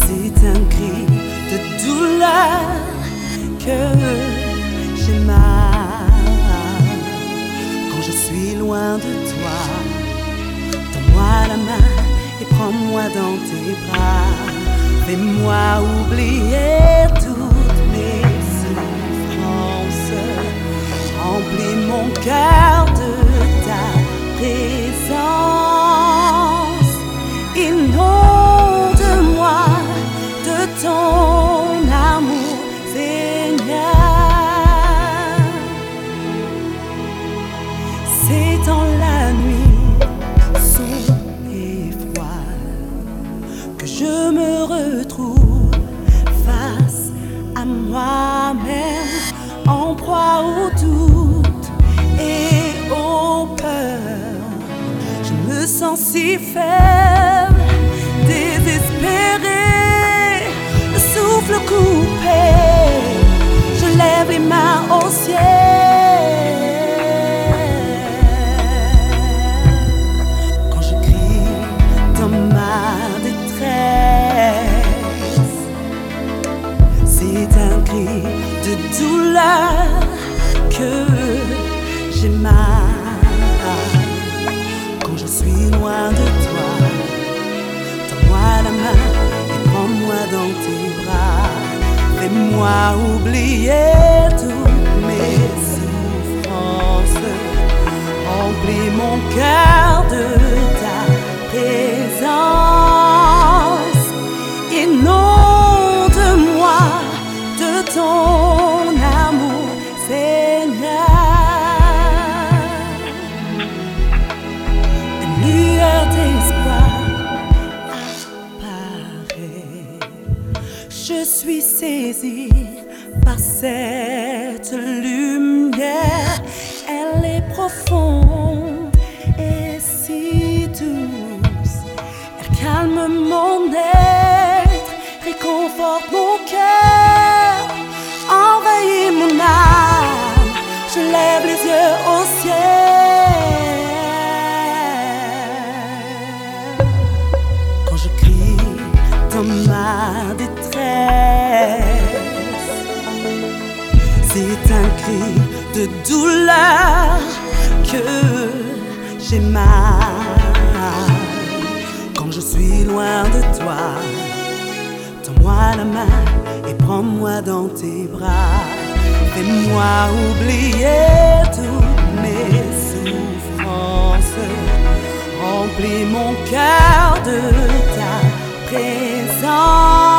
C'est un cri de douleur que j'ai mal quand je suis loin de toi. Tends-moi la main et prends-moi dans tes bras. Fais-moi oublier tout. Présence. Me sens si faible, désespéré, le souffle coupé. Suis loin de toi. Donne-moi la main et prends-moi dans tes bras. Fais-moi oublier toutes mes souffrances. Remplis mon cœur de ta présence. Inonde-moi de ton Je suis saisie par cette lumière. Elle est profonde et si douce. Elle calme mon être, réconforte mon cœur, ma détresse. C'est un cri de douleur que j'ai quand je suis loin de toi. Tends-moi la main et prends-moi dans tes bras. Fais-moi oublier toutes mes souffrances. Remplis mon cœur de ta présence.